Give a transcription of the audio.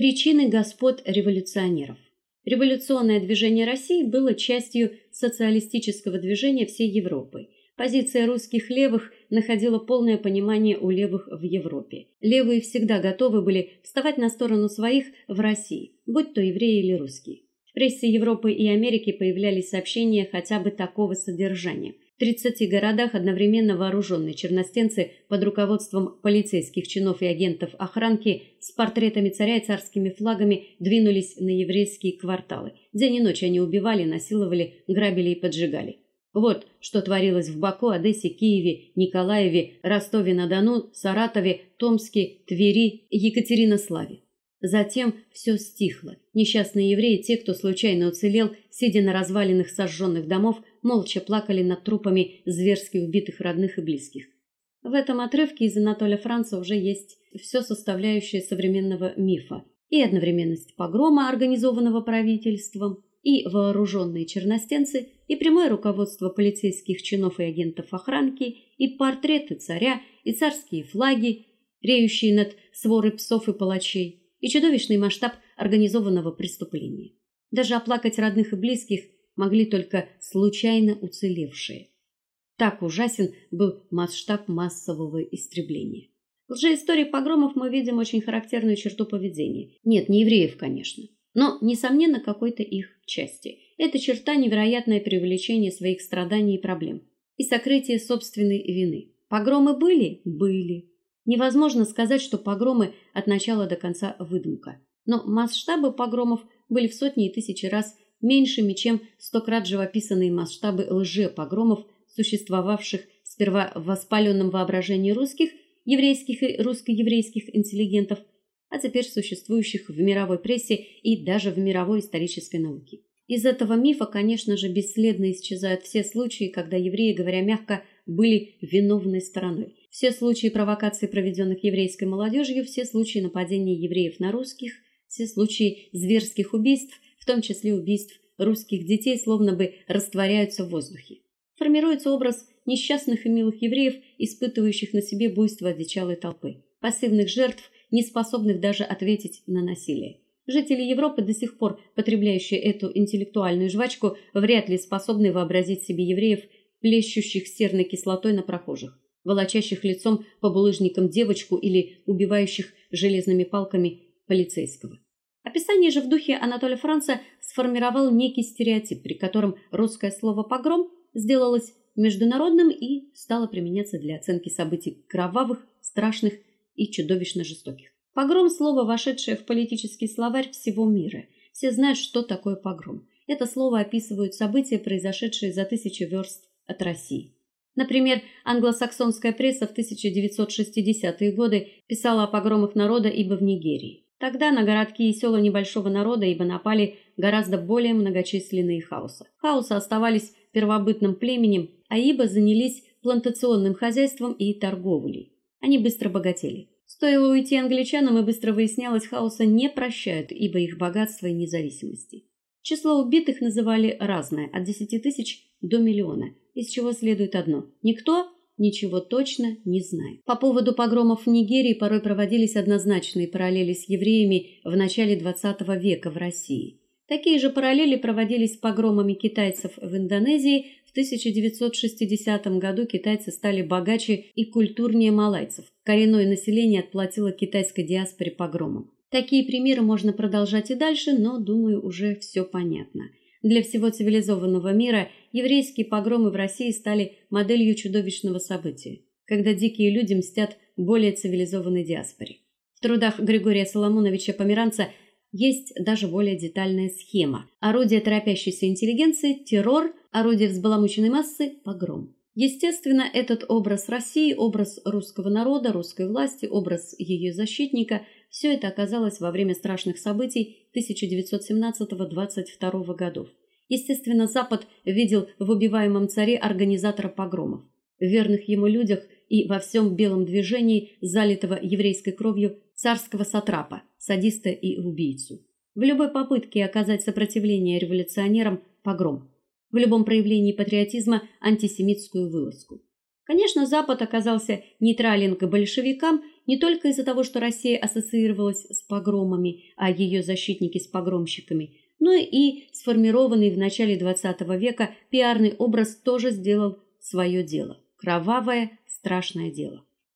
Причины господ революционеров. Революционное движение России было частью социалистического движения всей Европы. Позиция русских левых находила полное понимание у левых в Европе. Левые всегда готовы были вставать на сторону своих в России, будь то евреи или русские. В прессе Европы и Америки появлялись сообщения хотя бы такого содержания. В 30 городах одновременно вооруженные черностенцы под руководством полицейских чинов и агентов охранки с портретами царя и царскими флагами двинулись на еврейские кварталы. День и ночь они убивали, насиловали, грабили и поджигали. Вот что творилось в Баку, Одессе, Киеве, Николаеве, Ростове-на-Дону, Саратове, Томске, Твери Екатеринославе. Затем все стихло. Несчастные евреи, те, кто случайно уцелел, сидя на развалинах сожженных домов, молча плакали над трупами зверски убитых родных и близких. В этом отрывке из Анатолия Франца уже есть все составляющее современного мифа: и одновременность погрома, организованного правительством, и вооруженные черностенцы, и прямое руководство полицейских чинов и агентов охранки, и портреты царя, и царские флаги, реющие над сворой псов и палачей и чудовищный масштаб организованного преступления. Даже оплакать родных и близких могли только случайно уцелевшие. Так ужасен был масштаб массового истребления. В лжеистории погромов мы видим очень характерную черту поведения. Нет, не евреев, конечно, но несомненно какой-то их части. Это черта невероятное преувеличение своих страданий и проблем и сокрытие собственной вины. Погромы были, были. Невозможно сказать, что погромы от начала до конца выдумка. Но масштабы погромов были в сотни и тысячи раз меньшими, чем стократ живописанные масштабы лже-погромов, существовавших сперва в воспаленном воображении русских, еврейских и русско-еврейских интеллигентов, а теперь существующих в мировой прессе и даже в мировой исторической науке. Из этого мифа, конечно же, бесследно исчезают все случаи, когда евреи, говоря мягко, были виновной стороной. Все случаи провокаций, проведенных еврейской молодежью, все случаи нападений евреев на русских, все случаи зверских убийств, в том числе убийств русских детей, словно бы растворяются в воздухе. Формируется образ несчастных и милых евреев, испытывающих на себе буйство одичалой толпы, пассивных жертв, не способных даже ответить на насилие. Жители Европы, до сих пор потребляющие эту интеллектуальную жвачку, вряд ли способны вообразить себе евреев, плещущих серной кислотой на прохожих, волочащих лицом по булыжникам девочку или убивающих железными палками полицейского. Описание же в духе Анатолия Франца сформировал некий стереотип, при котором русское слово погром сделалось международным и стало применяться для оценки событий кровавых, страшных и чудовищно жестоких. Погром слово, вошедшее в политический словарь всего мира. Все знают, что такое погром. Это слово описывает события, произошедшие за тысячи верст от России. Например, англосаксонская пресса в 1960-е годы писала о погромах народа ибо в Нигерии. Тогда на городки и села небольшого народа ибо напали гораздо более многочисленные хауса. Хаусы оставались первобытным племенем, а ибо занялись плантационным хозяйством и торговлей. Они быстро богатели. Стоило уйти англичанам, и быстро выяснялось, хаоса не прощают, ибо их богатство и независимости. Число убитых называли разное, от десяти тысяч до миллиона, из чего следует одно: никто ничего точно не знает. По поводу погромов в Нигерии порой проводились однозначные параллели с евреями в начале XX века в России. Такие же параллели проводились с погромами китайцев в Индонезии в 1960 году китайцы стали богаче и культурнее малайцев. Коренное население отплатило китайской диаспоре погромом. Такие примеры можно продолжать и дальше, но, думаю, уже все понятно. Для всего цивилизованного мира еврейские погромы в России стали моделью чудовищного события, когда дикие люди мстят более цивилизованной диаспоре. В трудах Григория Соломоновича Померанца есть даже более детальная схема. Орудие торопящейся интеллигенции террор, орудие взбаламученной массы погром. Естественно, этот образ России, образ русского народа, русской власти, образ ее защитника все это оказалось во время страшных событий 1917-22 годов. Естественно, Запад видел в убиваемом царе организатора погромов, верных ему людях и во всем белом движении, залитого еврейской кровью царского сатрапа, садиста и убийцу. В любой попытке оказать сопротивление революционерам погром, в любом проявлении патриотизма антисемитскую вылазку. Конечно, Запад оказался нейтрален к большевикам не только из-за того, что Россия ассоциировалась с погромами, а ее защитники с погромщиками, но и сформированный в начале XX века пиарный образ тоже сделал свое дело. Кровавое, страшное дело.